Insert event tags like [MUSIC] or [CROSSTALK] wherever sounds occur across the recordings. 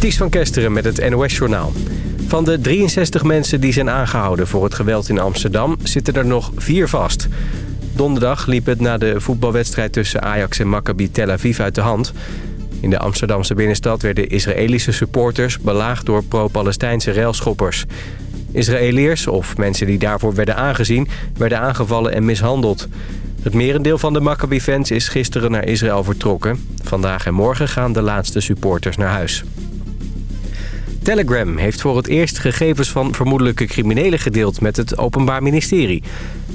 Ties van Kesteren met het NOS-journaal. Van de 63 mensen die zijn aangehouden voor het geweld in Amsterdam... zitten er nog vier vast. Donderdag liep het na de voetbalwedstrijd tussen Ajax en Maccabi Tel Aviv uit de hand. In de Amsterdamse binnenstad werden Israëlische supporters... belaagd door pro-Palestijnse railschoppers. Israëliërs, of mensen die daarvoor werden aangezien... werden aangevallen en mishandeld. Het merendeel van de Maccabi-fans is gisteren naar Israël vertrokken. Vandaag en morgen gaan de laatste supporters naar huis. Telegram heeft voor het eerst gegevens van vermoedelijke criminelen gedeeld met het Openbaar Ministerie.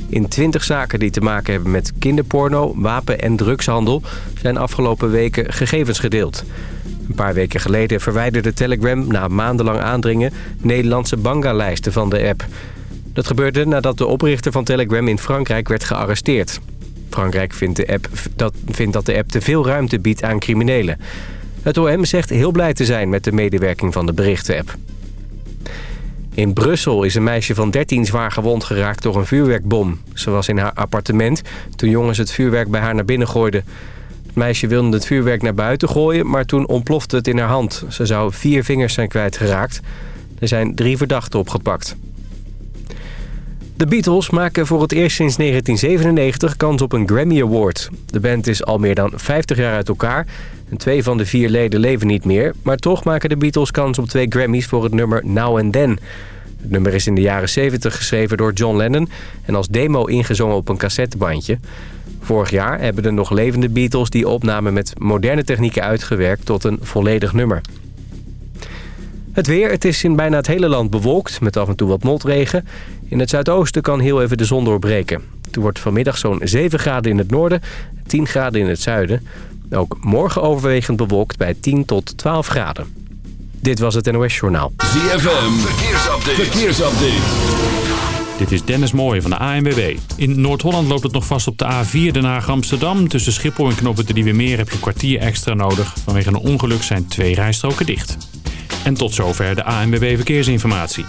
In 20 zaken die te maken hebben met kinderporno, wapen- en drugshandel zijn afgelopen weken gegevens gedeeld. Een paar weken geleden verwijderde Telegram na maandenlang aandringen Nederlandse banga-lijsten van de app. Dat gebeurde nadat de oprichter van Telegram in Frankrijk werd gearresteerd. Frankrijk vindt, de app, dat, vindt dat de app te veel ruimte biedt aan criminelen. Het OM zegt heel blij te zijn met de medewerking van de berichtenapp. In Brussel is een meisje van 13 zwaar gewond geraakt door een vuurwerkbom. Ze was in haar appartement toen jongens het vuurwerk bij haar naar binnen gooiden. Het meisje wilde het vuurwerk naar buiten gooien, maar toen ontplofte het in haar hand. Ze zou vier vingers zijn kwijtgeraakt. Er zijn drie verdachten opgepakt. De Beatles maken voor het eerst sinds 1997 kans op een Grammy Award. De band is al meer dan 50 jaar uit elkaar en twee van de vier leden leven niet meer. Maar toch maken de Beatles kans op twee Grammys voor het nummer Now and Then. Het nummer is in de jaren 70 geschreven door John Lennon en als demo ingezongen op een cassettebandje. Vorig jaar hebben de nog levende Beatles die opname met moderne technieken uitgewerkt tot een volledig nummer. Het weer, het is in bijna het hele land bewolkt met af en toe wat motregen. In het zuidoosten kan heel even de zon doorbreken. Het wordt vanmiddag zo'n 7 graden in het noorden, 10 graden in het zuiden. Ook morgen overwegend bewolkt bij 10 tot 12 graden. Dit was het NOS Journaal. ZFM, verkeersupdate. verkeersupdate. Dit is Dennis Mooij van de ANWB. In Noord-Holland loopt het nog vast op de A4 Den Haag-Amsterdam. Tussen Schiphol en Knoppen de Nieuwe Meer heb je een kwartier extra nodig. Vanwege een ongeluk zijn twee rijstroken dicht. En tot zover de ANWB Verkeersinformatie.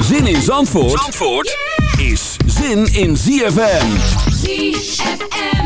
Zin in Zandvoort, Zandvoort is zin in ZFM. ZFM.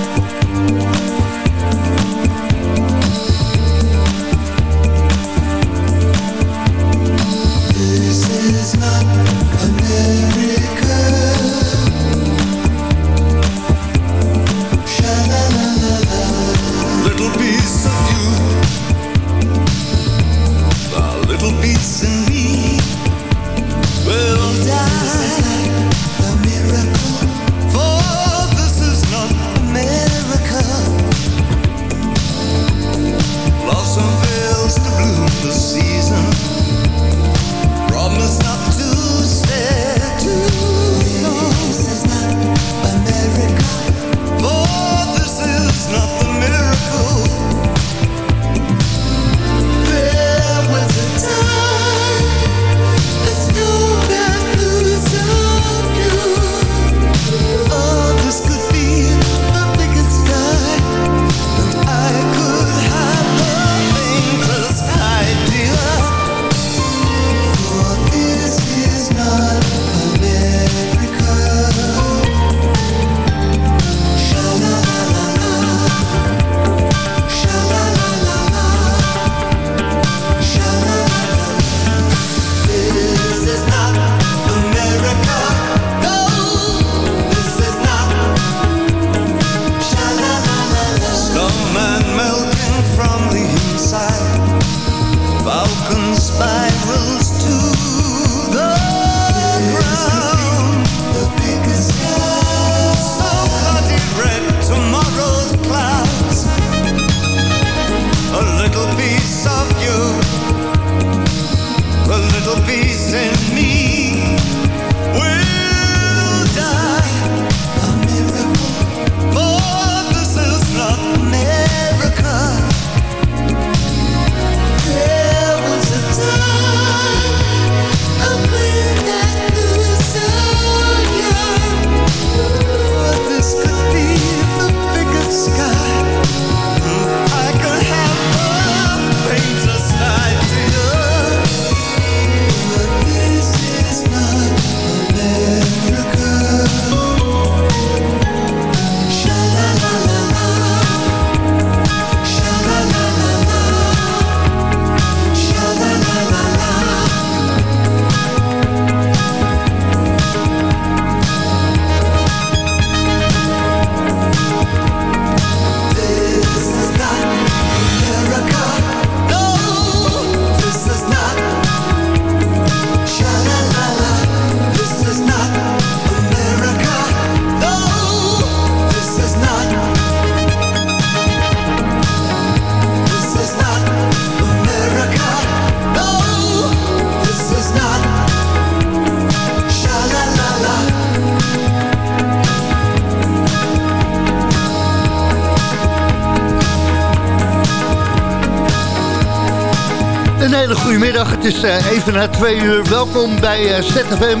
Hele goede middag. Het is uh, even na twee uur. Welkom bij uh, ZFM.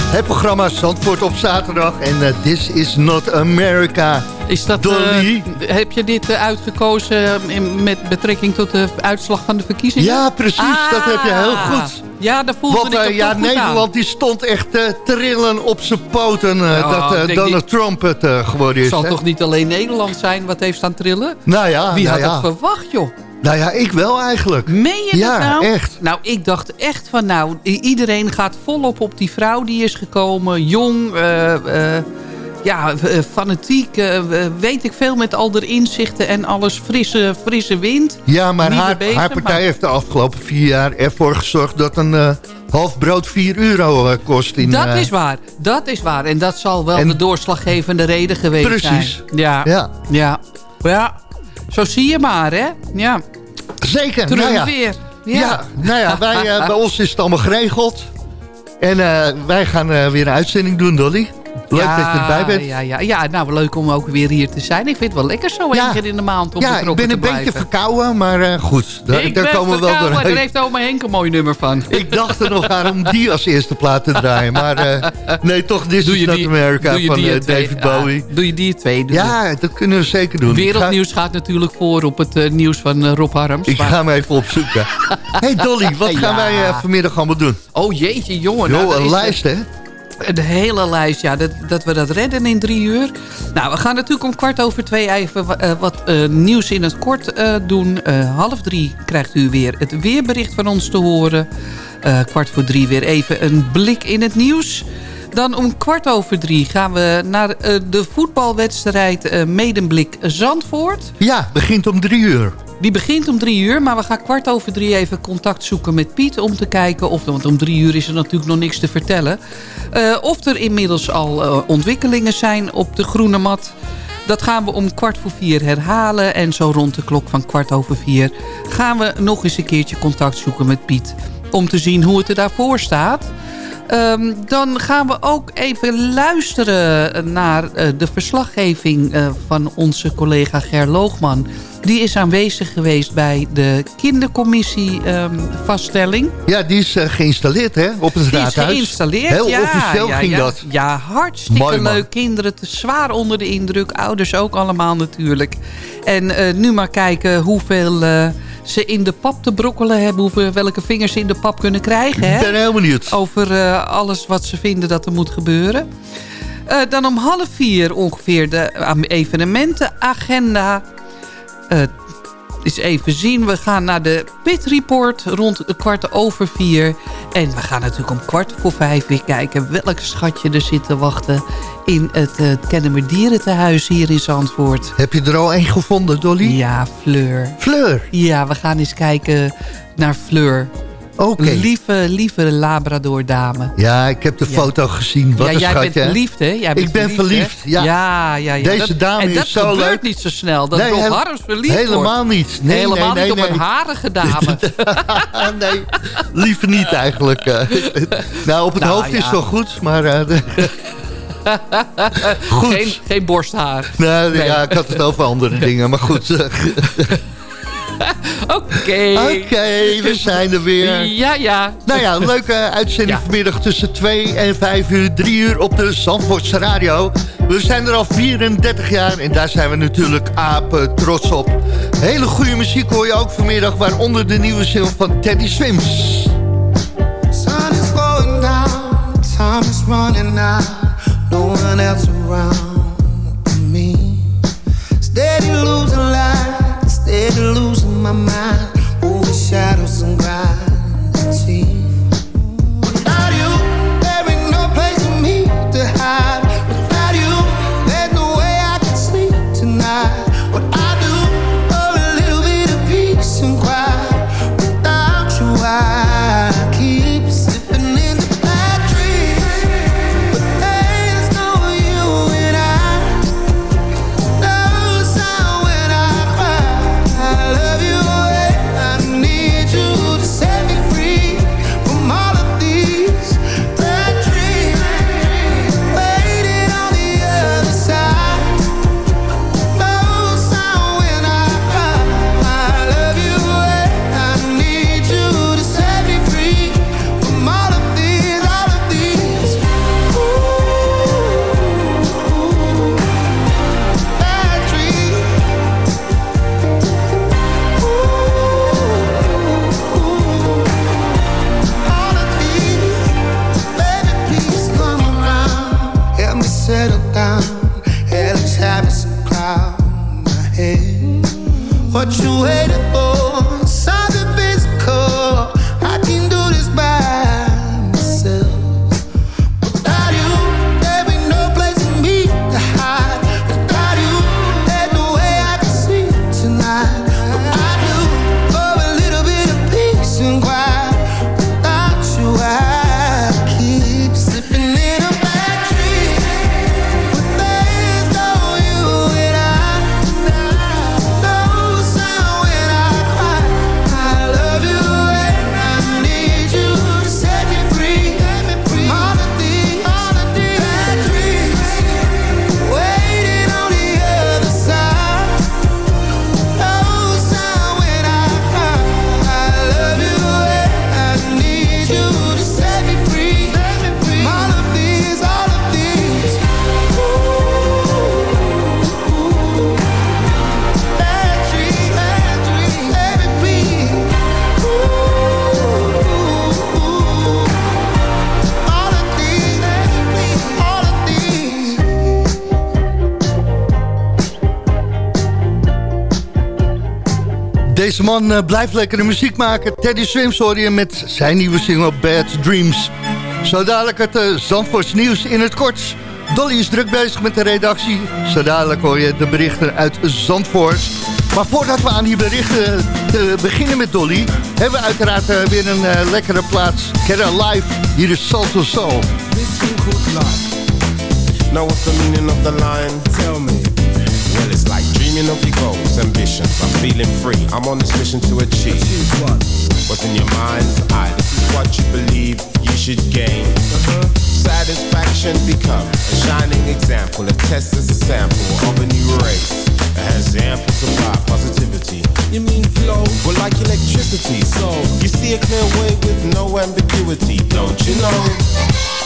Het programma Zandvoort op zaterdag. En uh, This is not America. Is dat, Dolly. heb je dit uitgekozen met betrekking tot de uitslag van de verkiezingen? Ja, precies. Ah, dat heb je heel goed. Ja, dat voelde Want, ik ja, Nederland die stond echt te trillen op zijn poten ja, dat Donald Trump het geworden is. Het zal toch niet alleen Nederland zijn wat heeft staan trillen? Nou ja, Wie nou had dat verwacht, joh? Nou ja, ik wel eigenlijk. Meen je ja, dat nou? echt. Nou, ik dacht echt van nou, iedereen gaat volop op die vrouw die is gekomen. Jong, uh, uh, ja, uh, fanatiek, weet ik veel met al de inzichten en alles. Frisse, frisse wind. Ja, maar haar, haar partij heeft de afgelopen vier jaar ervoor gezorgd dat een half brood 4 euro kost. In, dat is waar, dat is waar. En dat zal wel de doorslaggevende reden geweest precies. zijn. Precies. Ja, ja. ja. ja. Zo zie je maar, hè? Ja. Zeker. Terug nou ja. weer. Ja. ja. nou ja, wij, uh, bij [LAUGHS] ons is het allemaal geregeld. En uh, wij gaan uh, weer een uitzending doen, Dolly. Leuk ja, dat je erbij bent. Ja, ja, ja, nou leuk om ook weer hier te zijn. Ik vind het wel lekker zo één keer in de maand om ja, betrokken te blijven. Ja, ik ben een beetje verkouden, maar uh, goed. Daar, ik daar ben komen we wel doorheen. Daar heeft oma Henk een mooi nummer van. [LAUGHS] Ik dacht er nog aan om die als eerste plaat te draaien. Maar uh, nee, toch This is Not America van uh, David Bowie. Ah, doe je die twee? Doe ja, dat kunnen we zeker doen. Wereldnieuws ga... gaat natuurlijk voor op het nieuws van Rob Harms. Ik maar... ga hem even opzoeken. [LAUGHS] hey Dolly, wat ja. gaan wij vanmiddag allemaal doen? Oh jeetje, jongen. Jo, nou, een lijst, hè? De hele lijst, ja, dat, dat we dat redden in drie uur. Nou, we gaan natuurlijk om kwart over twee even uh, wat uh, nieuws in het kort uh, doen. half drie krijgt u weer het weerbericht van ons te horen. kwart voor drie weer even een blik in het nieuws. Dan om kwart over drie gaan we naar de voetbalwedstrijd Medemblik Zandvoort. Ja, begint om drie uur. Die begint om drie uur, maar we gaan kwart over drie even contact zoeken met Piet... om te kijken, of, want om drie uur is er natuurlijk nog niks te vertellen... Uh, of er inmiddels al uh, ontwikkelingen zijn op de groene mat. Dat gaan we om kwart voor vier herhalen. En zo rond de klok van kwart over vier gaan we nog eens een keertje contact zoeken met Piet... om te zien hoe het er daarvoor staat... Um, dan gaan we ook even luisteren naar uh, de verslaggeving uh, van onze collega Ger Loogman. Die is aanwezig geweest bij de kindercommissie um, vaststelling. Ja, die is uh, geïnstalleerd hè, op het raadhuis. Die is geïnstalleerd, Heel ja, officieel ja, ging ja, dat. Ja, hartstikke Mooi, leuk. Kinderen te zwaar onder de indruk. Ouders ook allemaal natuurlijk. En nu maar kijken hoeveel ze in de pap te brokkelen hebben. Hoeveel, welke vingers ze in de pap kunnen krijgen. Hè? Ik ben heel benieuwd. Over uh, alles wat ze vinden dat er moet gebeuren. Uh, dan om half vier ongeveer de evenementenagenda. Eens even zien. We gaan naar de Pit Report rond kwart over vier. En we gaan natuurlijk om kwart voor vijf weer kijken... welk schatje er zit te wachten in het uh, Kennemer Dierentehuis hier in Zandvoort. Heb je er al één gevonden, Dolly? Ja, Fleur. Fleur? Ja, we gaan eens kijken naar Fleur. Okay. Lieve, lieve Labrador-dame. Ja, ik heb de ja. foto gezien. Wat ja, een jij schatje. bent verliefd, hè? Jij bent ik ben verliefd, ja. Ja, ja, ja. Deze dat, dame en dat is zo gebeurt leuk. niet zo snel. Dat nee, Rob Harms verliefd Helemaal wordt. niet. Nee, helemaal nee, niet op een harige dame. [LAUGHS] nee, liever niet eigenlijk. nou, op het nou, hoofd is wel goed, maar... Uh, [LAUGHS] goed. Geen, geen borsthaar. Nee, nee, Ja, ik had het over andere [LAUGHS] dingen, maar goed. Oké. Oké, okay, we zijn er weer. Ja, ja. Nou ja, een leuke uitzending ja. vanmiddag tussen 2 en 5 uur, 3 uur op de Zandvoortse Radio. We zijn er al 34 jaar en daar zijn we natuurlijk apen trots op. Hele goede muziek hoor je ook vanmiddag, waaronder de nieuwe single van Teddy Swims. Sun is going down, time is running out, no one else my mind, over Deze man uh, blijft lekkere muziek maken. Teddy Swims hoor je met zijn nieuwe single Bad Dreams. Zo dadelijk het uh, nieuws in het kort. Dolly is druk bezig met de redactie. Zo dadelijk hoor je de berichten uit Zandvoort. Maar voordat we aan die berichten te beginnen met Dolly... hebben we uiteraard weer een lekkere plaats. Get Live, hier is Salto Soul. Now what's the meaning of the line? Tell me. Dreaming of your goals, ambitions. I'm feeling free. I'm on this mission to achieve. What's in your mind's eye? This is what you believe you should gain. Uh-huh. Satisfaction become a shining example. A test as a sample of a new race. That has ample supply positivity. You mean flow? Well, like electricity. So you see a clear way with no ambiguity, don't you know?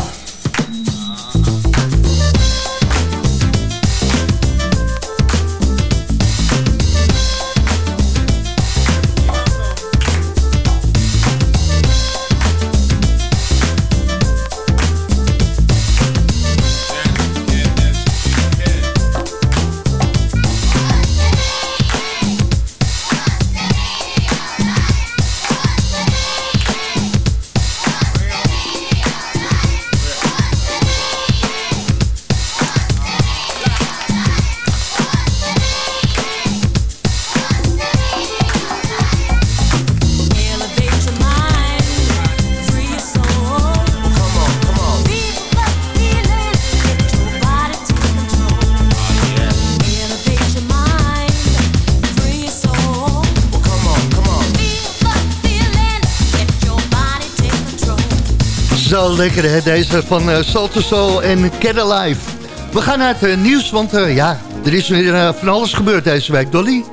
Zo lekker hè, deze van uh, Salto Soul en Get Alive. We gaan naar het uh, nieuws, want uh, ja, er is weer van alles gebeurd deze week. Dolly?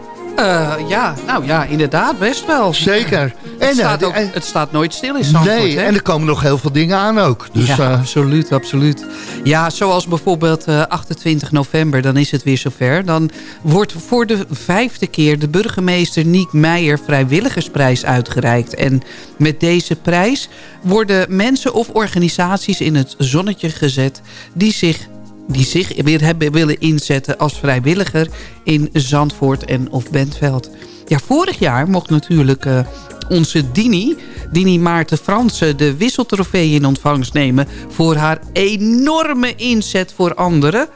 Ja, nou ja, inderdaad, best wel. Zeker. Het, en, staat, ook, het staat nooit stil in Zandvoort. Nee, hè? en er komen nog heel veel dingen aan ook. Dus, ja, uh... absoluut, absoluut. Ja, zoals bijvoorbeeld uh, 28 november, dan is het weer zover. Dan wordt voor de vijfde keer de burgemeester Niek Meijer Vrijwilligersprijs uitgereikt. En met deze prijs worden mensen of organisaties in het zonnetje gezet... die zich die zich weer hebben willen inzetten als vrijwilliger in Zandvoort en of Bentveld. Ja, vorig jaar mocht natuurlijk uh, onze Dini, Dini Maarten Fransen... de wisseltrofee in ontvangst nemen voor haar enorme inzet voor anderen.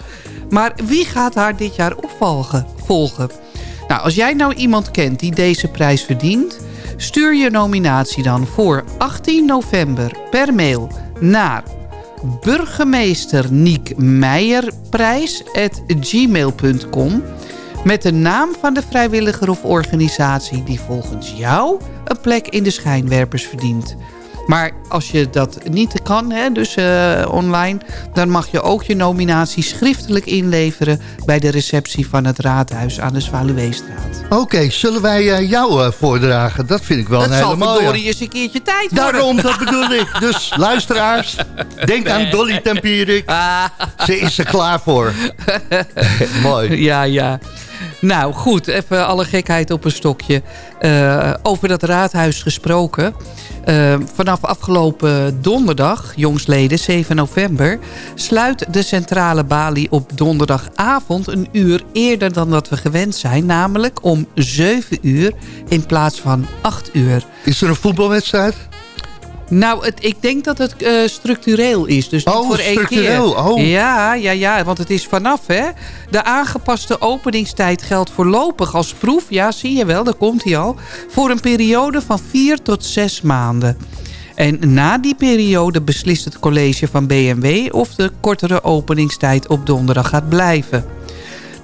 Maar wie gaat haar dit jaar opvolgen? Volgen? Nou, als jij nou iemand kent die deze prijs verdient... stuur je nominatie dan voor 18 november per mail naar burgemeester Niek met de naam van de vrijwilliger of organisatie die volgens jou een plek in de schijnwerpers verdient. Maar als je dat niet kan, hè, dus uh, online... dan mag je ook je nominatie schriftelijk inleveren... bij de receptie van het raadhuis aan de Zwaluweestraat. Oké, okay, zullen wij uh, jou uh, voordragen? Dat vind ik wel dat een hele mooie. Dat zal eens een keertje tijd worden. Daarom, dat bedoel ik. Dus [LAUGHS] luisteraars, denk nee. aan Dolly Tempierik. Ah. [LAUGHS] Ze is er klaar voor. [LAUGHS] Mooi. Ja, ja. Nou, goed. Even alle gekheid op een stokje. Uh, over dat raadhuis gesproken. Uh, vanaf afgelopen donderdag, jongsleden, 7 november... sluit de centrale balie op donderdagavond een uur eerder dan dat we gewend zijn. Namelijk om 7 uur in plaats van 8 uur. Is er een voetbalwedstrijd? Nou, het, ik denk dat het uh, structureel is. Dus niet oh, voor één structureel. keer. Oh. Ja, ja, ja, want het is vanaf. Hè. De aangepaste openingstijd geldt voorlopig als proef. Ja, zie je wel, daar komt hij al. Voor een periode van vier tot zes maanden. En na die periode beslist het college van BMW... of de kortere openingstijd op donderdag gaat blijven.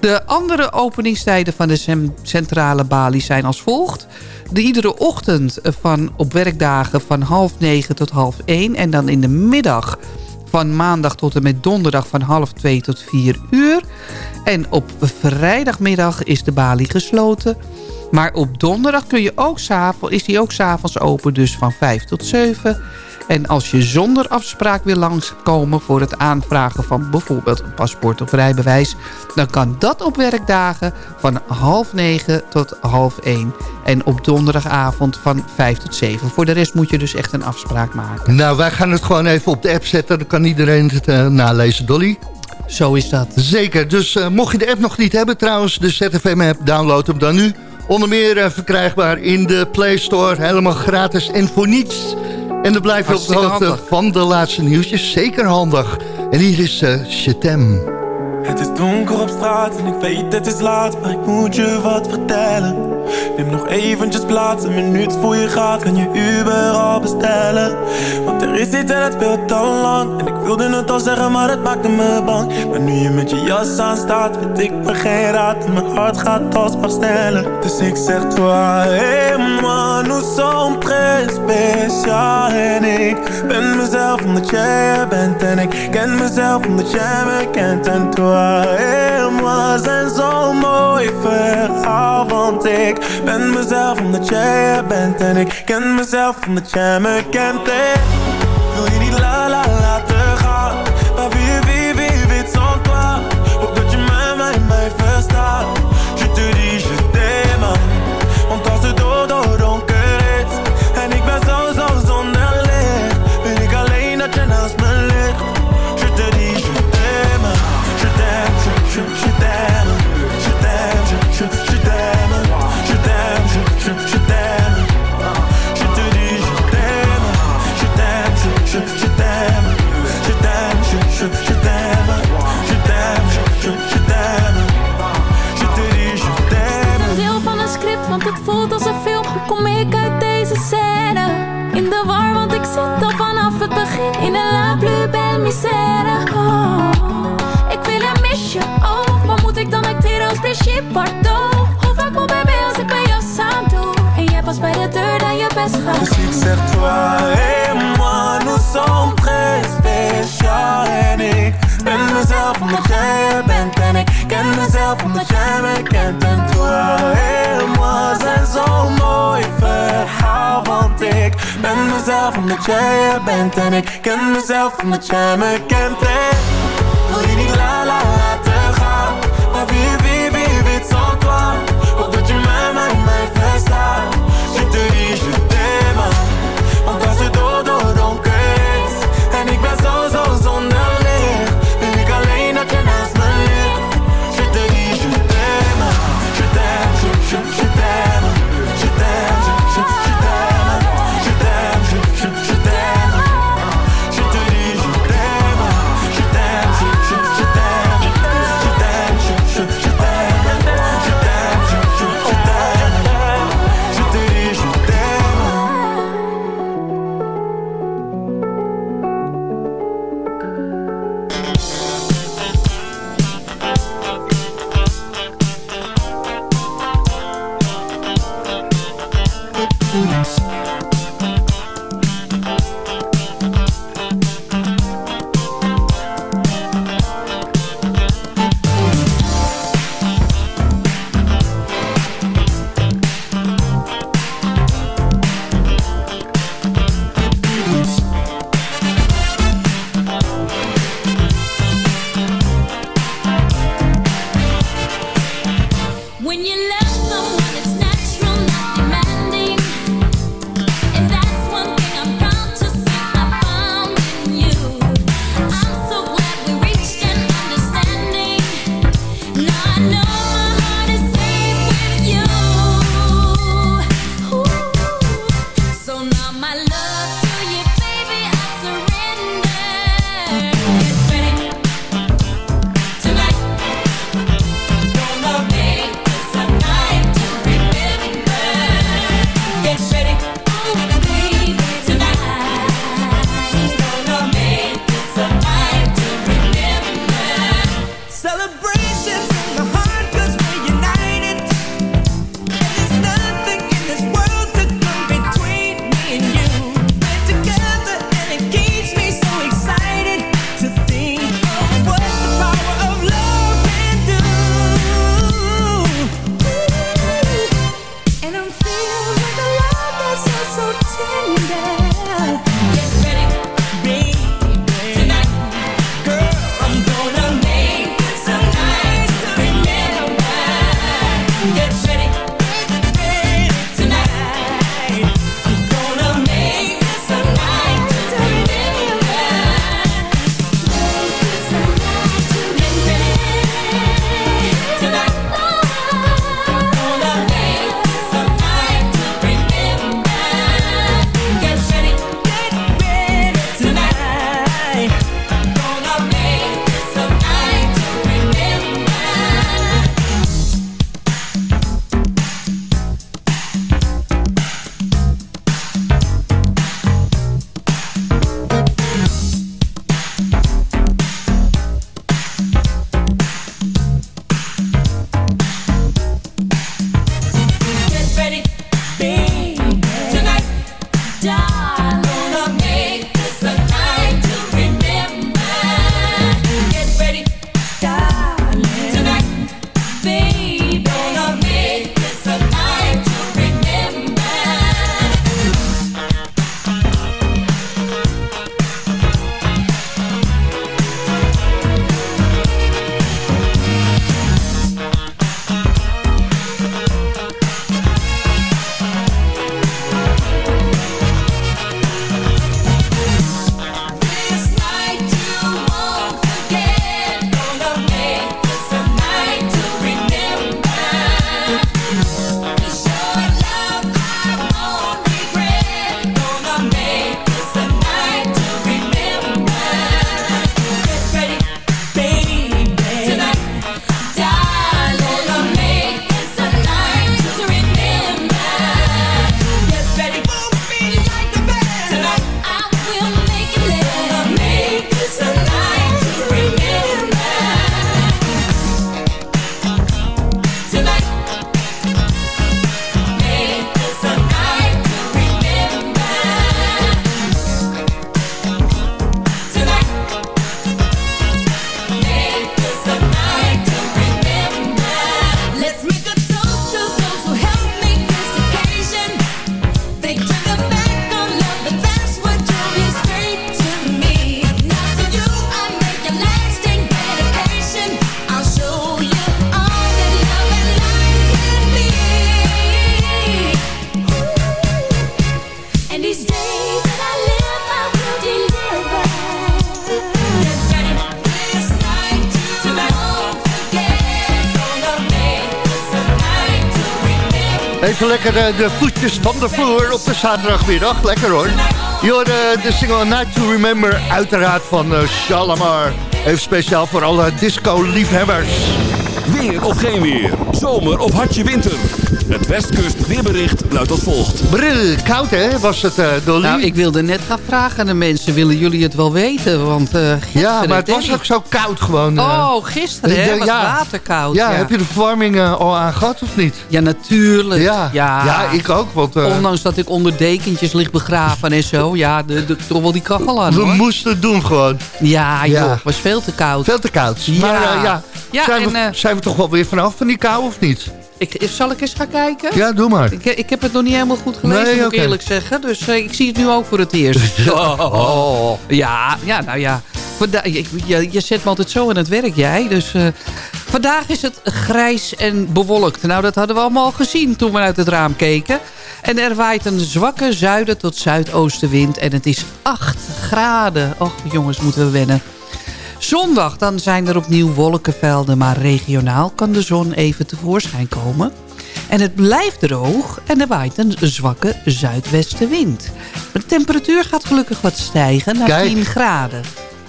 De andere openingstijden van de centrale balie zijn als volgt. De iedere ochtend van, op werkdagen van half negen tot half één. En dan in de middag van maandag tot en met donderdag van half twee tot vier uur. En op vrijdagmiddag is de balie gesloten. Maar op donderdag kun je ook is die ook s'avonds open, dus van 5 tot 7. En als je zonder afspraak wil langskomen voor het aanvragen van bijvoorbeeld een paspoort of rijbewijs... dan kan dat op werkdagen van half negen tot half één. En op donderdagavond van 5 tot 7. Voor de rest moet je dus echt een afspraak maken. Nou, wij gaan het gewoon even op de app zetten. Dan kan iedereen het uh, nalezen, Dolly. Zo is dat. Zeker. Dus uh, mocht je de app nog niet hebben trouwens, de ZFM-app, download hem dan nu. Onder meer uh, verkrijgbaar in de Play Store. Helemaal gratis en voor niets. En dan blijf je op de hoogte van de laatste nieuwtjes. Zeker handig. En hier is uh, Chetem. Het is donker op straat en ik weet het is laat, maar ik moet je wat vertellen. Neem nog eventjes plaats, een minuut voor je gaat, kan je Uber al bestellen. Want er is iets en het speelt al lang. En ik wilde het al zeggen, maar het maakte me bang. Maar nu je met je jas aan staat, vind ik me geen raad. En mijn hart gaat alsmaar sneller. Dus ik zeg toi, hey man, nous sommes très spécial. En ik ben mezelf omdat jij er bent. En ik ken mezelf omdat jij me kent. En toi, man, zijn zo mooi verhaal, want ik ben mezelf omdat jij er bent En ik ken mezelf omdat jij me kent. En in een la plus belle misère. Oh, ik wil een misje, oh, maar moet ik dan acteren als je pardon? Hoe vaak moet bij mij als ik bij jou samen doe? En jij pas bij de deur dat je best gaat Dus ik zeg toi et moi, nous sommes très special en ik ben mezelf omdat jij bent en ik ken mezelf omdat jij mij kent en toi et moi zijn zo'n mooi verhaal want ik ken mezelf omdat jij er bent. En ik ken mezelf omdat jij me kent. En Wil je niet la la la? Lekker eh, de voetjes van de vloer op de zaterdagmiddag. Lekker hoor. Je eh, de single Night to Remember, uiteraard van eh, Shalamar. Even speciaal voor alle disco-liefhebbers. Weer of geen weer. Zomer of hartje winter. Het Westkust weerbericht luidt als volgt. Brrr, koud hè, was het eh Dolly? Nou, ik wilde net gaan vragen aan de mensen, willen jullie het wel weten? Want eh gisteren... ja, maar het was ook zo koud gewoon. eh. Oh, gisteren hè, Ja, was ja. waterkoud. ja, heb je de verwarming al aangehad of niet? Ja, natuurlijk. Ja, ja. ja ik ook. Want eh, Ondanks dat ik onder dekentjes lig begraven en zo. Ja, de, de, toch wel die kachel aan we hoor. moesten het doen gewoon. Ja, joh, Ja. het was veel te koud. Veel te koud. Ja. Maar ja, Ja, zijn, en, we, eh, zijn we toch wel weer vanaf van die kou of niet? Ik, zal ik eens gaan kijken? Ja, doe maar. Ik, ik heb het nog niet helemaal goed gelezen, Nee, moet ik eerlijk zeggen. Dus eh, ik zie het nu ook voor het eerst. [LAUGHS] Oh. Ja, ja, nou ja. Vanda- ik- je, je zet me altijd zo aan het werk, jij. Dus eh, vandaag is het grijs en bewolkt. Nou, dat hadden we allemaal al gezien toen we uit het raam keken. En er waait een zwakke zuiden tot zuidoostenwind. En het is 8 graden. Och, jongens, moeten we wennen. Zondag, dan zijn er opnieuw wolkenvelden. Maar regionaal kan de zon even tevoorschijn komen. En het blijft droog en er waait een zwakke zuidwestenwind. De temperatuur gaat gelukkig wat stijgen naar Kijk. 10 graden.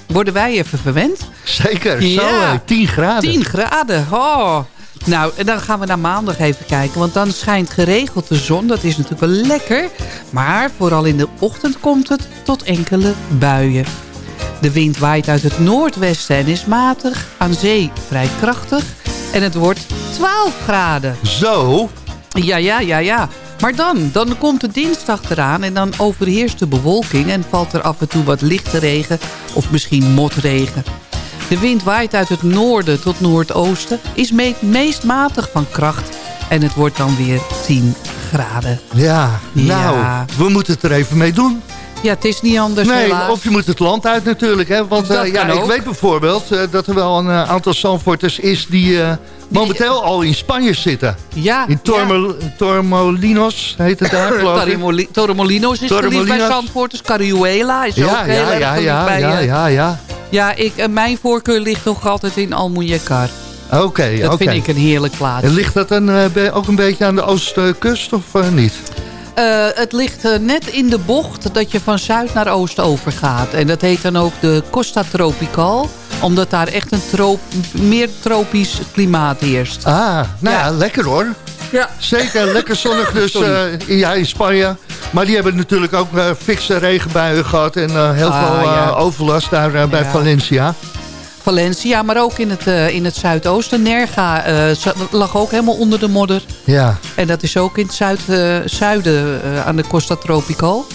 Worden wij even verwend? Zeker, zo Ja. eh, 10 graden. 10 graden, oh. Nou, en dan gaan we naar maandag even kijken. Want dan schijnt geregeld de zon. Dat is natuurlijk wel lekker. Maar vooral in de ochtend komt het tot enkele buien. De wind waait uit het noordwesten en is matig. Aan zee vrij krachtig. En het wordt 12 graden. Zo, Ja, ja, ja, ja. Maar dan, dan komt de dinsdag eraan en dan overheerst de bewolking... en valt er af en toe wat lichte regen of misschien motregen. De wind waait uit het noorden tot noordoosten... is me meest matig van kracht en het wordt dan weer 10 graden. ja, nou, Ja. we moeten het er even mee doen. Ja, het is niet anders Nee, helaas. of je moet het land uit natuurlijk. Hè? Want eh, ja, ik weet bijvoorbeeld eh, dat er wel een eh, aantal Zandvoorters is... die momenteel al in Spanje zitten. ja, In Tormo- Tormolinos heet het daar, geloof ik. Torremolinos is geliefd bij. Zandvoorters. Cariuela is ook heel ja, erg ja, ja, bij... ja, ja, ja. ja, ik, mijn voorkeur ligt toch altijd in Almuñécar. Oké, oké. Dat vind ik een heerlijk plaats. En ligt dat dan ook een beetje aan de oostkust of niet? Eh, het ligt eh, net in de bocht dat je van zuid naar oost overgaat. En dat heet dan ook de Costa Tropical. Omdat daar echt een troop, meer tropisch klimaat heerst. Ah, nou ja, Ja. lekker hoor. Ja. Zeker, lekker zonnig [LAUGHS] dus eh, in- ja, in Spanje. Maar die hebben natuurlijk ook eh, fikse regenbuien gehad... en eh, heel Ah, veel eh, ja. overlast daar bij Ja. Valencia. Valencia, maar ook in het, eh, in het zuidoosten. Nerga eh, lag ook helemaal onder de modder. Ja, En dat is ook in het zuid, eh, zuiden aan de Costa Tropical.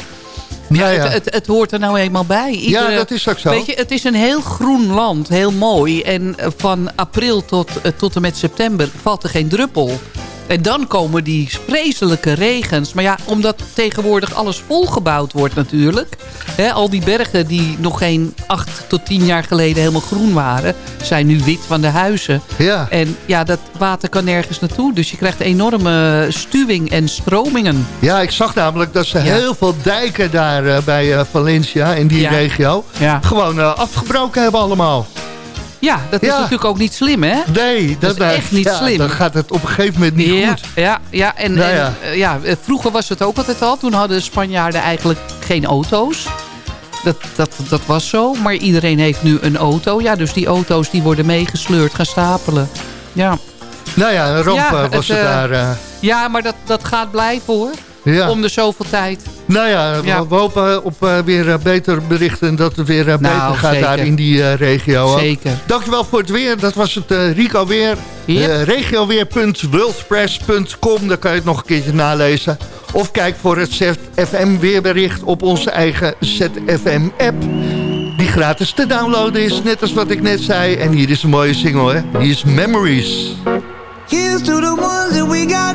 ja, ja. Het, het, het hoort er nou eenmaal bij. ja dat is ook zo. Weet je, het is een heel groen land, heel mooi. En van april tot, tot en met september valt er geen druppel. En dan komen die vreselijke regens. Maar ja, omdat tegenwoordig alles volgebouwd wordt natuurlijk. Hè, al die bergen die nog geen acht tot tien jaar geleden helemaal groen waren... zijn nu wit van de huizen. Ja. En ja, dat water kan nergens naartoe. Dus je krijgt enorme stuwing en stromingen. ja, ik zag namelijk dat ze Ja. heel veel dijken daar eh, bij eh, Valencia, in die Ja. regio... Ja, gewoon eh, afgebroken hebben allemaal. Ja dat is Ja. natuurlijk ook niet slim, hè? Nee, Dat is nou, echt niet ja, slim. Dan gaat het op een gegeven moment niet ja, goed. Ja, ja, en, Nou ja. eh, ja, eh, vroeger was het ook altijd al. Toen hadden Spanjaarden eigenlijk geen auto's. Dat, dat, dat was zo. Maar iedereen heeft nu een auto. Ja, dus die auto's die worden meegesleurd, gaan stapelen. Ja, Nou ja, een ramp eh, was het, het, daar. ja maar dat, dat gaat blijven hoor. Ja. Om de zoveel tijd. Nou ja, we- Ja. we hopen op eh, weer eh, betere berichten... en dat het weer eh, Nou, beter gaat zeker. daar in die eh, regio. ook. Zeker. Dankjewel voor het weer. Dat was het eh, Rico Weer. Yep. Regioweer.worldpress.com. Daar kan je het nog een keertje nalezen. Of kijk voor het ZFM weerbericht op onze eigen ZFM app. Die gratis te downloaden is, net als wat ik net zei. En hier is een mooie single, hè. Hier is Memories. Here's to the ones that we got.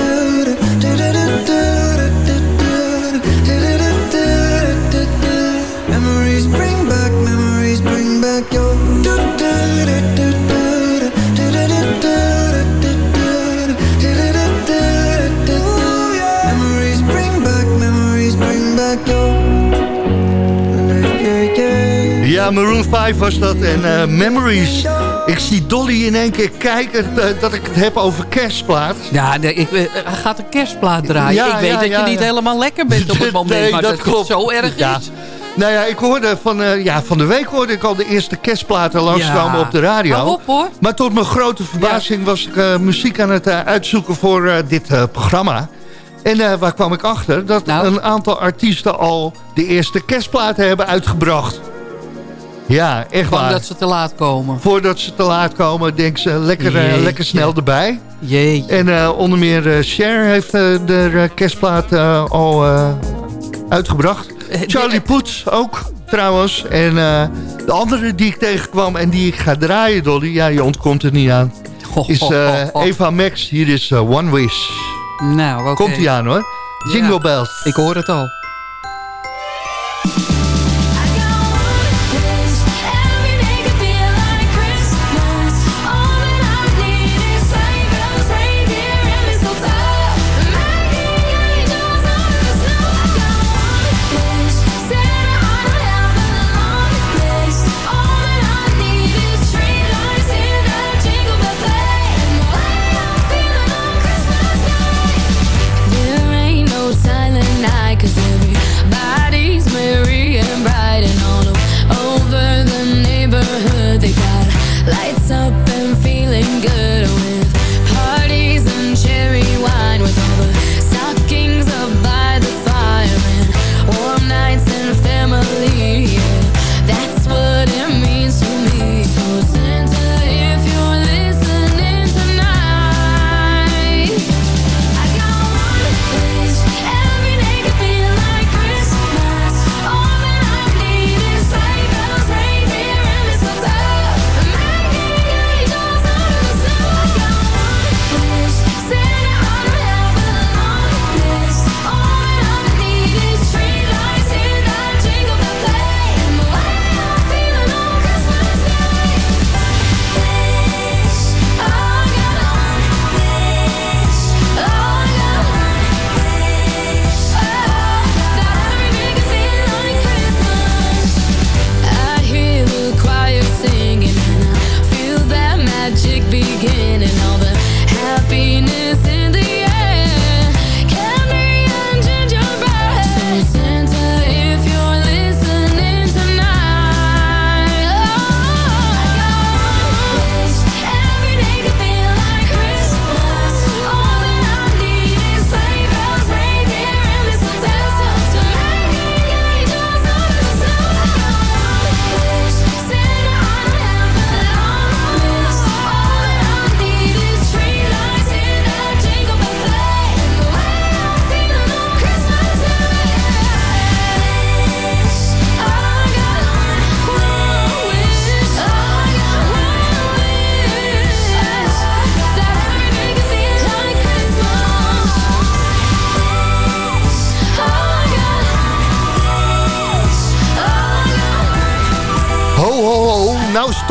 Ja, Maroon 5 was dat en uh, Memories. Ik zie Dolly in één keer kijken uh, dat ik het heb over kerstplaat. Ja, nee, ik, uh, hij gaat een kerstplaat draaien. Ja, ik weet ja, dat ja, je niet helemaal lekker bent op het [LAUGHS] moment. Nee, maar dat dat, het klopt. zo erg is. Nou ja, ik hoorde van, eh, ja, van de week hoorde ik al de eerste kerstplaten langskomen Ja. op de radio. Hou op, hoor. Maar tot mijn grote verbazing was ik eh, muziek aan het eh, uitzoeken voor eh, dit eh, programma. En eh, waar kwam ik achter? Dat Nou? een aantal artiesten al de eerste kerstplaten hebben uitgebracht. Ja, echt Bang waar. dat ze te laat komen. Voordat ze te laat komen, denk ze lekker, eh, lekker snel erbij. Jeetje. En eh, onder meer eh, Cher heeft de kerstplaat al uitgebracht. Charlie Poets ook, trouwens. En de andere die ik tegenkwam en die ik ga draaien, Dolly... ja, je ontkomt er niet aan... Is. Eva Max. Hier is One Wish. Nou, oké. Komt-ie aan, hoor. Jingle Bells. Ik hoor het al.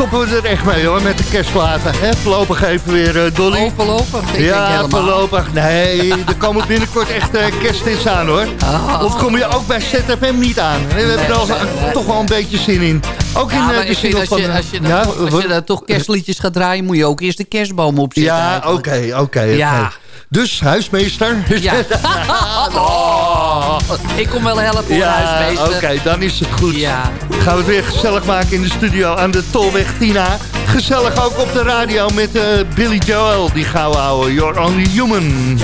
Stoppen we er echt mee hoor, met de kerstplaten. Hè? Voorlopig even weer eh, Dolly. Oh, voorlopig? Ik ja, voorlopig. Nee, er komen binnenkort echt uh, kersthits aan hoor. Ah. Of kom je ook bij ZFM niet aan? We hebben er al nee, nee. toch wel een beetje zin in. Ook in Ja, eh, maar de ik vind single als van... je, als, je dan, ja, toch- als wat- je dan toch kerstliedjes gaat draaien... moet je ook eerst de kerstboom opzetten. ja, oké, oké. oké. Ja. Dus, huismeester. Ja. [LAUGHS] Oh, ik kom wel helpen voor Ja, huismeester. oké, dan is het goed. Ja. Gaan we het weer gezellig maken in de studio aan de Tolweg Tina. Gezellig ook op de radio met eh, Billy Joel, die gauw ouwe. You're only human.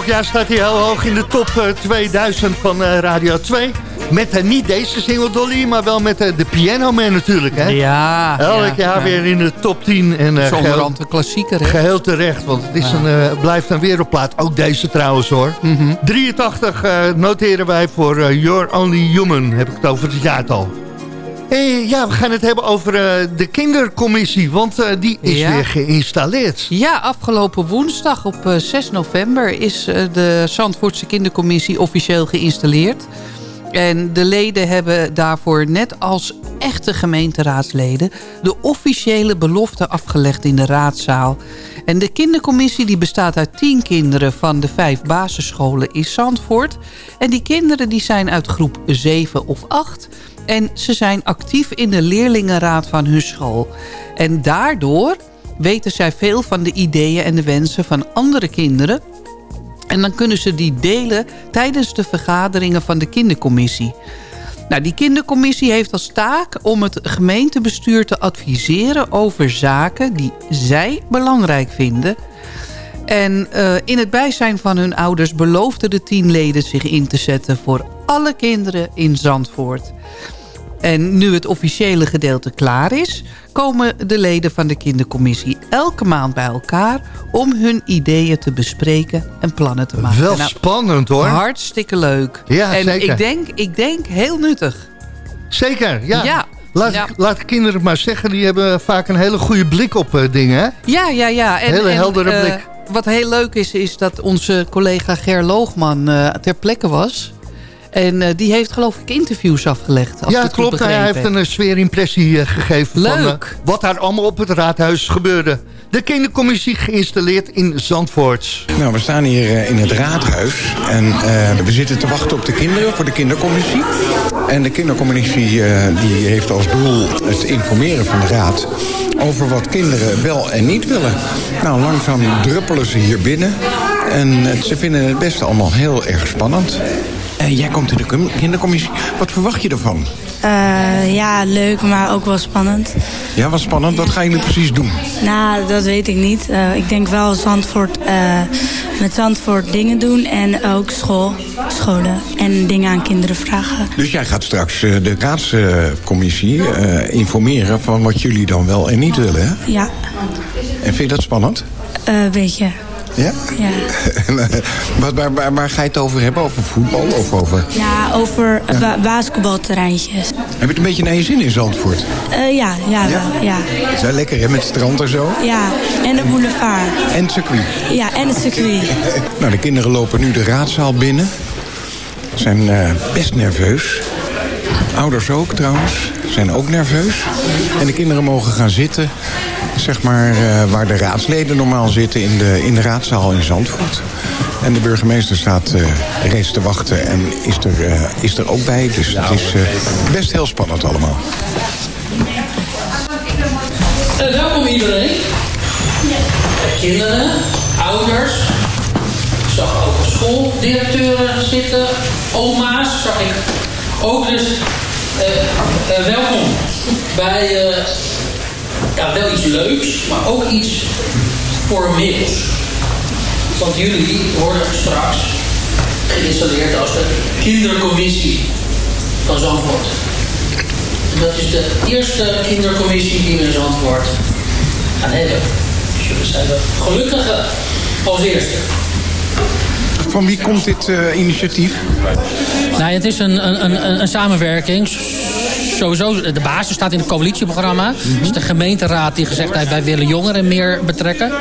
Elk jaar staat hij heel hoog in de top eh, 2000 van eh, Radio 2. Met eh, niet deze single Dolly, maar wel met eh, de Piano Man natuurlijk. Hè? Ja. Elk ja, jaar ja. weer in de top 10. En, eh, Zonder geheel, klassieker, hè? geheel terecht, want het is een, eh, blijft een wereldplaat. Ook deze trouwens hoor. Mhm. 83 eh, noteren wij voor eh, You're Only Human. Heb ik het over het jaartal. Ja, we gaan het hebben over eh, de kindercommissie, want eh, die is Ja. weer geïnstalleerd. Ja, afgelopen woensdag op eh, 6 november is eh, de Zandvoortse kindercommissie officieel geïnstalleerd. En de leden hebben daarvoor, net als echte gemeenteraadsleden... de officiële belofte afgelegd in de raadzaal. En de kindercommissie die bestaat uit tien kinderen van de vijf basisscholen in Zandvoort. En die kinderen die zijn uit groep 7 of 8... En ze zijn actief in de leerlingenraad van hun school. En daardoor weten zij veel van de ideeën en de wensen van andere kinderen. En dan kunnen ze die delen tijdens de vergaderingen van de kindercommissie. Nou, die kindercommissie heeft als taak om het gemeentebestuur te adviseren over zaken die zij belangrijk vinden. En eh, in het bijzijn van hun ouders beloofden de tien leden zich in te zetten voor alle kinderen in Zandvoort. En nu het officiële gedeelte klaar is... komen de leden van de kindercommissie elke maand bij elkaar... om hun ideeën te bespreken en plannen te maken. Wel Nou, spannend hoor. hartstikke leuk. Ja, en zeker. Ik denk, ik denk heel nuttig. Zeker, ja. Ja. Laat, Ja. laat de kinderen het maar zeggen, die hebben vaak een hele goede blik op eh, dingen. Hè? Ja, ja, ja. En, Hele en, heldere eh, blik. Wat heel leuk is, is dat onze collega Ger Loogman eh, ter plekke was. En eh, die heeft geloof ik interviews afgelegd. Als Ja, het klopt. Hij heeft een eh, sfeerimpressie gegeven van Leuk. eh, wat daar allemaal op het raadhuis gebeurde. De kindercommissie geïnstalleerd in Zandvoort. Nou, we staan hier eh, in het raadhuis en eh, we zitten te wachten op de kinderen voor de kindercommissie. En de kindercommissie eh, die heeft als doel het informeren van de raad over wat kinderen wel en niet willen. Nou, langzaam druppelen ze hier binnen en ze vinden het best allemaal heel erg spannend. En jij komt in de com- kindercommissie. Wat verwacht je ervan? Eh, ja, leuk, maar ook wel spannend. Ja, wat spannend. Wat gaan jullie precies doen? Nou, dat weet ik niet. Eh, ik denk wel Zandvoort, eh, met Zandvoort dingen doen en ook school, scholen en dingen aan kinderen vragen. Dus jij gaat straks de raadscommissie informeren van wat jullie dan wel en niet willen, hè? Ja, En vind je dat spannend? weet je. Ja? Ja. [LAUGHS] En, eh, waar, waar, waar, ga je het over hebben? Over voetbal of over... Ja, over ba basketbalterreintjes. Heb je het een beetje naar je zin in Zandvoort? Eh, ja, ja, wel, ja. Is wel lekker, hè? Met strand en zo. Ja, en de boulevard. En het circuit. Ja, en het circuit. [LAUGHS] Nou, de kinderen lopen nu de raadzaal binnen. Zijn eh, best nerveus. Ouders ook trouwens. Zijn ook nerveus. En de kinderen mogen gaan zitten. Zeg maar eh, waar de raadsleden normaal zitten in de, in de raadzaal in Zandvoort. En de burgemeester staat eh, reeds te wachten en is er, eh, is er ook bij. Dus het is best heel spannend allemaal. Welkom iedereen. Kinderen, ouders. Ik zag ook schooldirecteuren zitten. Oma's zag ik ook. Dus welkom bij ja, wel iets leuks, maar ook iets formeels. Want jullie worden straks geïnstalleerd als de kindercommissie van Zandvoort. Dat is de eerste kindercommissie die we in Zandvoort gaan hebben. Dus jullie zijn de gelukkige als eerste. Van wie komt dit eh, initiatief? Nou, het is een, een, een, een samenwerking. Sowieso, de basis staat in het coalitieprogramma. Het is de gemeenteraad die gezegd heeft... wij willen jongeren meer betrekken.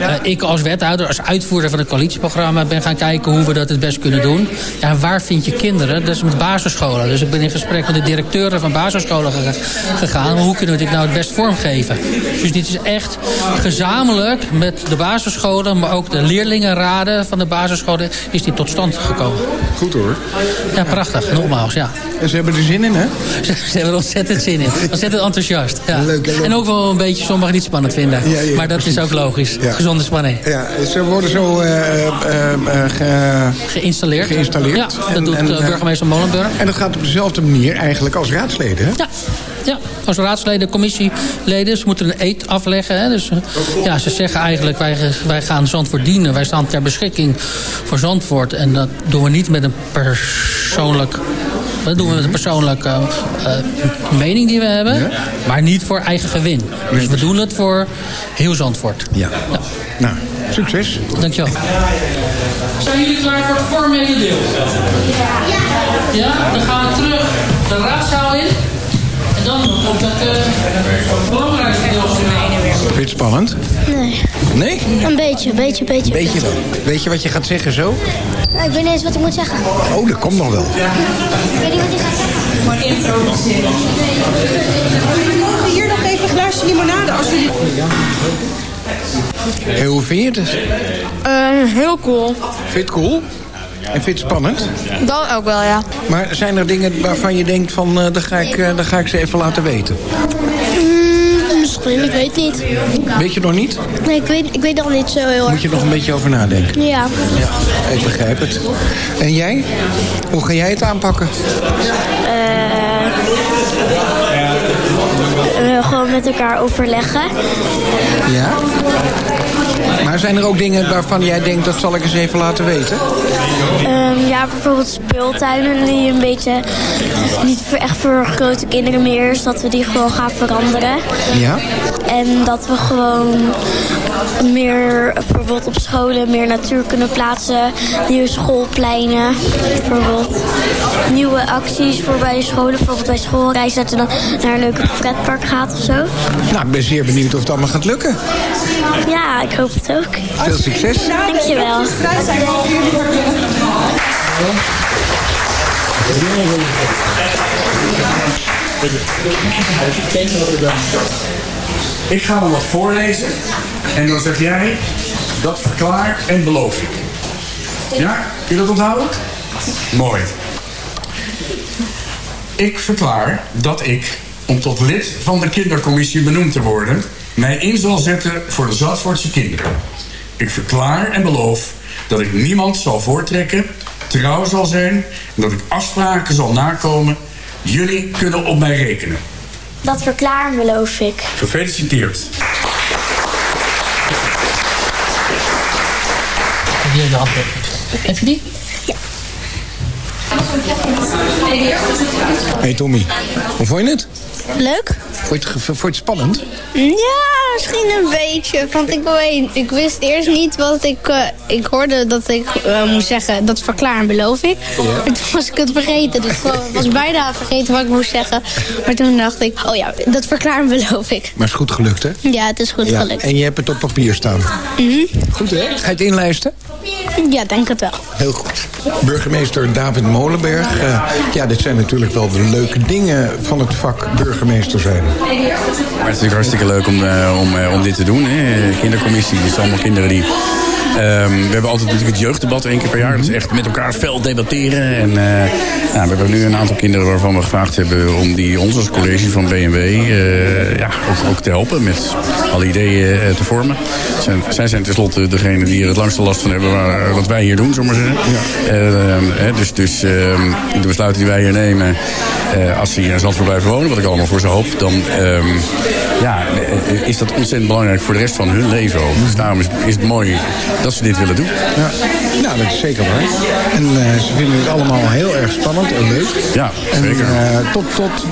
Eh, ik als wethouder, als uitvoerder van het coalitieprogramma... ben gaan kijken hoe we dat het best kunnen doen. Ja, waar vind je kinderen? Dat is met basisscholen. Dus ik ben in gesprek met de directeuren van basisscholen ge- gegaan. Hoe kunnen we dit nou het best vormgeven? Dus dit is echt gezamenlijk met de basisscholen... maar ook de leerlingenraden van de basisscholen... is dit tot stand gekomen. Goed hoor. Ja, prachtig. Nogmaals, ja. En ze hebben er zin in, hè? Ze, [LAUGHS] ze hebben er ontzettend zin in. Ontzettend enthousiast. Ja. Leuk, leuk. En ook wel een beetje sommigen niet spannend vinden. Ja, ja, maar dat precies. is ook logisch. Ja. Spanning. Ja, ze worden zo eh, eh, eh, ge- Geïnstalleerd. geïnstalleerd. Ja, dat En- doet en, burgemeester Molenburg. En dat gaat op dezelfde manier eigenlijk als raadsleden, hè? Ja. ja, als raadsleden, commissieleden. Ze moeten een eet afleggen. Hè. Dus ja, ze zeggen eigenlijk, wij, wij gaan Zandvoort dienen. Wij staan ter beschikking voor Zandvoort. En dat doen we niet met een persoonlijk... Dat doen we met een persoonlijke eh, mening die we hebben. Maar niet voor eigen gewin. Dus we doen het voor heel Zandvoort. Ja. Nou, succes. Dankjewel. Zijn jullie klaar voor het formele deel? Ja. Ja, dan gaan we terug de raadzaal in. En dan komt het uh, belangrijkste deel van Vind je het spannend? Nee. Nee? Een beetje, een beetje, een beetje. Weet je dan? Weet je wat je gaat zeggen zo? Ik weet niet eens wat ik moet zeggen. Oh, dat komt nog wel. Ik weet niet wat ik gaat zeggen. Maar. Jullie mogen hier nog even een glaasje limonade als jullie... Hey, hoe vind je het? Uh, heel cool. Vind je het cool? En vind je het spannend? Dat ook wel, ja. Maar zijn er dingen waarvan je denkt van, uh, dan, ga ik, uh, dan ga ik ze even laten weten? Ik weet niet. Weet je nog niet? Nee, ik weet, ik weet nog niet zo heel erg. Moet je nog een beetje over nadenken? Ja. Ja, ik begrijp het. En jij? Hoe ga jij het aanpakken? Uh, gewoon met elkaar overleggen. Ja? Maar zijn er ook dingen waarvan jij denkt, dat zal ik eens even laten weten? Um, ja, bijvoorbeeld speeltuinen die een beetje niet echt voor grote kinderen meer is. Dat we die gewoon gaan veranderen. Ja? En dat we gewoon meer, bijvoorbeeld op scholen, meer natuur kunnen plaatsen. Nieuwe schoolpleinen, bijvoorbeeld. Nieuwe acties voor bij scholen. Bijvoorbeeld bij schoolreis dat je dan naar een leuke pretpark gaat of zo. Nou, ik ben zeer benieuwd of het allemaal gaat lukken. Ja, ik hoop het ook. Veel succes. Dankjewel. Ik ga dan wat voorlezen en dan zeg jij dat verklaar en beloof ik. Ja? Kun je dat onthouden? Mooi. Ik verklaar dat ik, om tot lid van de kindercommissie benoemd te worden, mij in zal zetten voor de Zandvoortse kinderen. Ik verklaar en beloof dat ik niemand zal voortrekken, trouw zal zijn en dat ik afspraken zal nakomen. Jullie kunnen op mij rekenen. Dat verklaar en beloof ik. Gefeliciteerd. Hier de handtekening. Heb je die? Hey Tommy, hoe vond je het? Leuk? Vond je het, vond je het spannend? Ja, misschien een beetje. Want ik, weet, ik wist eerst niet wat ik... Uh, ik hoorde dat ik uh, moest zeggen, dat verklaar en beloof ik. Ja. Toen was ik het vergeten. Dus ik was bijna vergeten wat ik moest zeggen. Maar toen dacht ik, oh ja, dat verklaar en beloof ik. Maar het is goed gelukt, hè? Ja, het is goed Ja, gelukt. En je hebt het op papier staan. Mhm. Goed, hè? Ga je het inlijsten? Ja, denk het wel. Heel goed. Burgemeester David Molenberg. Eh, ja, dit zijn natuurlijk wel de leuke dingen van het vak burgemeester zijn. Maar het is natuurlijk hartstikke leuk om, eh, om, eh, om dit te doen. Hè. Kindercommissie, zijn allemaal kinderen die... Ehm, we hebben altijd natuurlijk het jeugddebat één keer per jaar. Dat is echt met elkaar fel debatteren. En eh, nou, we hebben nu een aantal kinderen waarvan we gevraagd hebben... om die ons als college van BMW eh, ja, ook, ook te helpen met alle ideeën eh, te vormen. Zijn, zij zijn tenslotte degene die er het langste last van hebben... Waar, wat wij hier doen, zullen we maar zeggen. Eh, eh, dus dus ehm, de besluiten die wij hier nemen... als ze hier in Zandvoort blijven wonen, wat ik allemaal voor ze hoop... dan ehm, ja, is dat ontzettend belangrijk voor de rest van hun leven ook. Dus daarom is, is het mooi dat ze dit willen doen. Ja, nou, dat is zeker waar. En eh, ze vinden het allemaal heel erg spannend en leuk. Ja, en, zeker. eh, tot, tot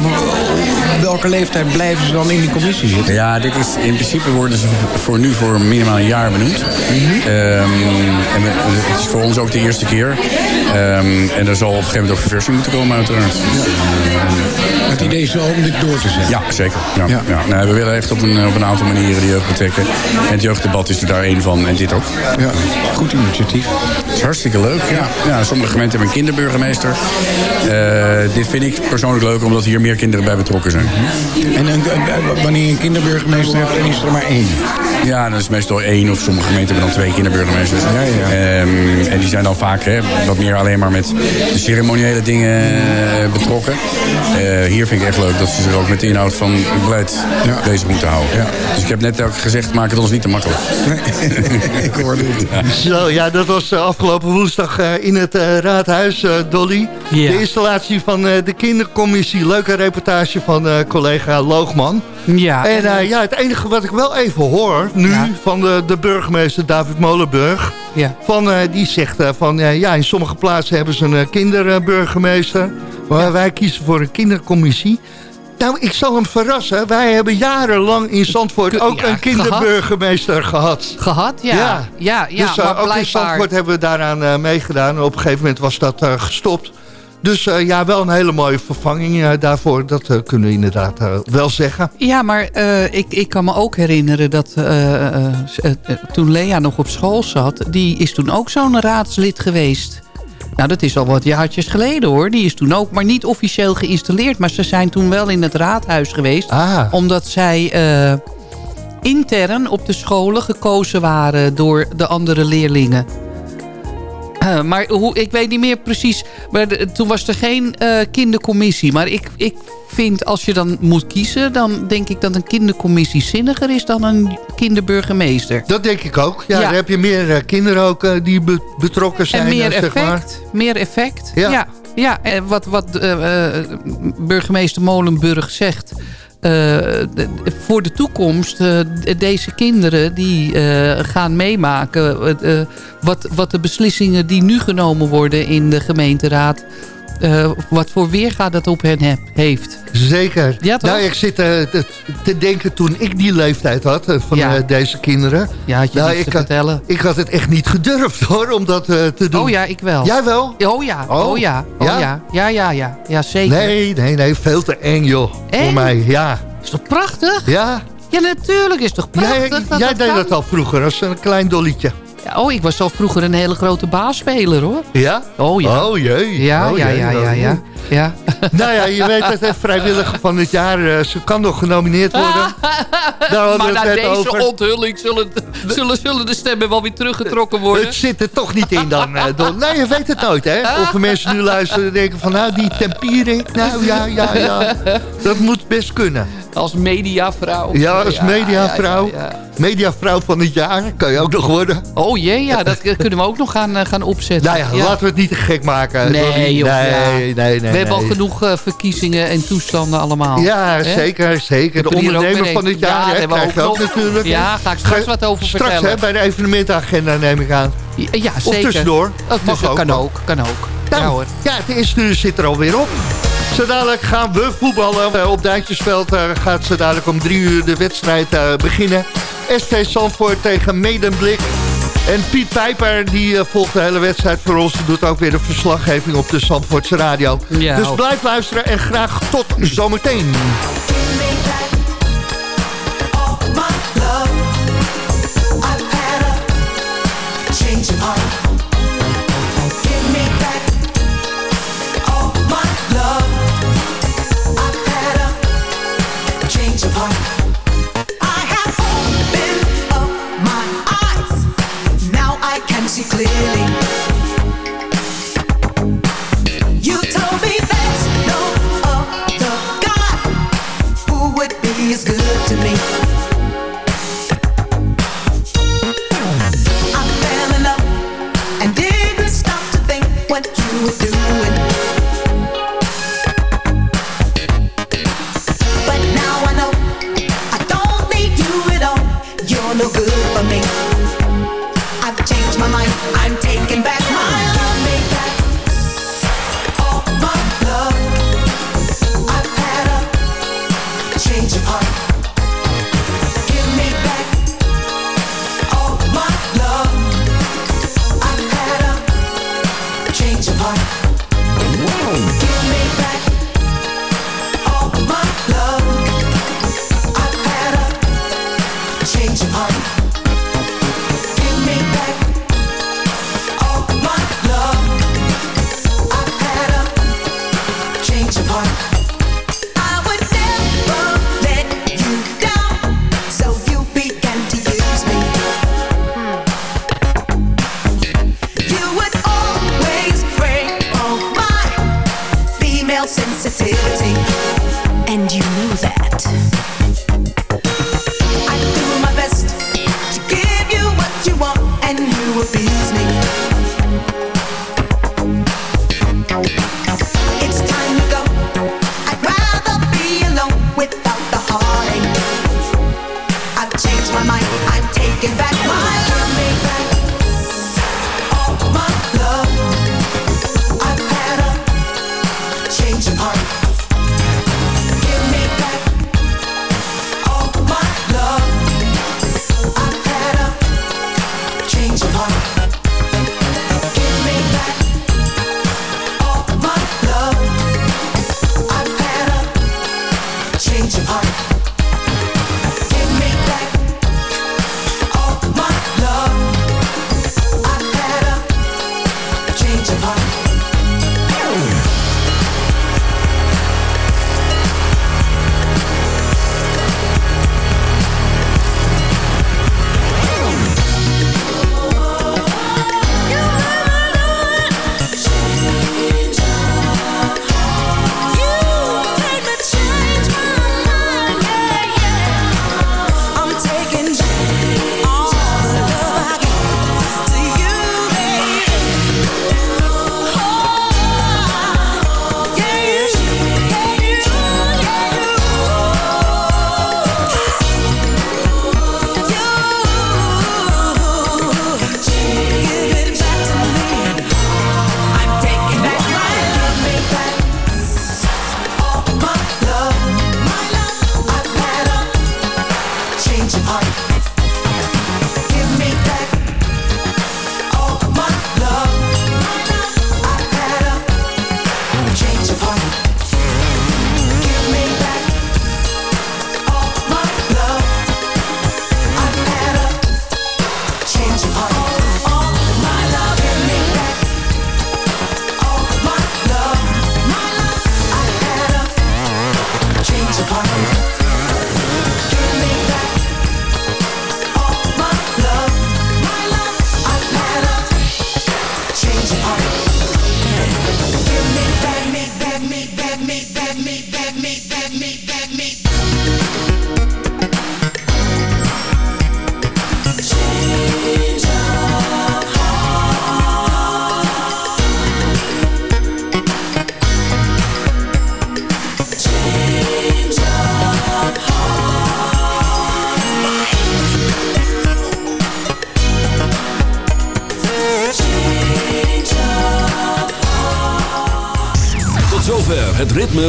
welke leeftijd blijven ze dan in die commissie zitten? Ja, dit is, in principe worden ze voor nu voor minimaal een jaar benoemd. Mhm. Ehm, en het is voor ons ook de eerste keer. Ehm, en er zal op een gegeven moment ook verversing moeten komen uiteraard. Het idee is wel om dit door te zetten. Ja, zeker. Ja, ja. Nou, we willen echt op een, op een aantal manieren de jeugd betrekken. En het jeugddebat is er daar één van en dit ook. Ja, goed initiatief. Het is hartstikke leuk, ja. ja sommige gemeenten hebben een kinderburgemeester. Eh, dit vind ik persoonlijk leuk, omdat hier meer kinderen bij betrokken zijn. En een- wanneer je een kinderburgemeester hebt, dan is er maar één. Ja, dat is meestal één of sommige gemeenten hebben dan twee kinderburgemeesters. Ja, ja. Ehm, en die zijn dan vaak hè, wat meer alleen maar met de ceremoniële dingen eh, betrokken. Eh, hier vind ik echt leuk dat ze zich ook met de inhoud van het beleid bezig moeten houden. Dus ik heb net ook gezegd, maak het ons niet te makkelijk. [LAUGHS] ik hoor het. Zo, ja, dat was uh, afgelopen woensdag in het raadhuis, Dolly. De installatie van de kindercommissie. Leuke reportage van collega Loogman. Ja. En ja, het enige wat ik wel even hoor nu van de, de burgemeester David Molenburg... Ja. Van, die zegt van, ja, in sommige plaatsen hebben ze een kinderburgemeester... maar wij kiezen voor een kindercommissie. Nou, ik zal hem verrassen. Wij hebben jarenlang in Zandvoort ook een kinderburgemeester gehad. Gehad, ja. Ja, ja, ja, dus uh, ook in Zandvoort hebben we daaraan meegedaan. Op een gegeven moment was dat gestopt. Dus uh, ja, wel een hele mooie vervanging uh, daarvoor. Dat uh, kunnen we inderdaad wel zeggen. Ja, maar ik, ik kan me ook herinneren dat toen Lea nog op school zat... die is toen ook zo'n raadslid geweest. Nou, dat is al wat jaartjes geleden hoor. Die is toen ook, maar niet officieel geïnstalleerd. Maar ze zijn toen wel in het raadhuis geweest. Ah. Omdat zij intern op de scholen gekozen waren door de andere leerlingen. Uh, maar hoe, ik weet niet meer precies. Maar de, toen was er geen uh, kindercommissie. Maar ik, ik vind als je dan moet kiezen... dan denk ik dat een kindercommissie zinniger is dan een kinderburgemeester. Dat denk ik ook. Ja, ja. Dan heb je meer uh, kinderen ook die be betrokken zijn. En meer zeg effect. Maar. Meer effect. Ja. ja. Ja, en wat, wat burgemeester Molenburg zegt... De, voor de toekomst, uh, deze kinderen die uh, gaan meemaken... wat, wat de beslissingen die nu genomen worden in de gemeenteraad... wat voor weerga dat op hen heb, heeft. Zeker. Ja, nou, ik zit te, te denken toen ik die leeftijd had van ja. deze kinderen. Ja, had je nou, ik te vertellen. Ik had het echt niet gedurfd [LAUGHS] hoor, om dat te doen. Oh ja, ik wel. Jij wel? Oh ja, oh, oh ja, oh ja, ja, ja, ja, ja, ja, zeker. Nee, nee, nee, veel te eng joh, eng? voor mij, ja. Is toch prachtig? Ja. Ja, natuurlijk is toch prachtig Jij, dat jij dat deed kan? dat al vroeger, als een klein dollietje. Ja, oh, ik was al vroeger een hele grote baasspeler, hoor. Ja? Oh ja. Oh jee. Ja, oh, ja, jee. ja, ja, Oh, ja. Ja. [LAUGHS] Nou ja, je weet het, hè, vrijwilliger van het jaar. uh, ze kan nog genomineerd worden. [LAUGHS] Daar maar na deze over. onthulling zullen, zullen, zullen de stemmen wel weer teruggetrokken worden. Het zit er toch niet in dan, uh, Don. Nee, je weet het nooit, hè. Of er mensen nu luisteren en denken van... nou, die tempiering, nou ja, ja, ja. Dat moet best kunnen. Als mediavrouw. Ja, als mediavrouw. Ja, ja, ja. Mediavrouw van het jaar kan je ook nog worden. Oh jee, ja, dat kunnen we ook nog gaan, uh, gaan opzetten. Nou ja, laten we het niet te gek maken. Nee, joh, nee, nee, nee, We hebben al genoeg uh, verkiezingen en toestanden allemaal. Ja, Hè? zeker, zeker. De er ondernemer van het jaar Ja, hè, dat hebben we ook nog. natuurlijk. Ja, ga ik straks wat over straks, vertellen. Hè, bij de evenementenagenda neem ik aan. Ja, ja, Of zeker. tussendoor. Oh, Mag ook. kan ook, kan ook. Nou, Ja hoor. ja, het eerste uur zit er alweer op. Zo dadelijk gaan we voetballen. Eh, Op Duintjesveld eh, gaat ze dadelijk om drie uur de wedstrijd eh, beginnen. SV Zandvoort tegen Medemblik. En Piet Pijper die eh, volgt de hele wedstrijd voor ons. Die doet ook weer de verslaggeving op de Zandvoortse radio. Ja, dus blijf luisteren en graag tot zometeen. Clearly.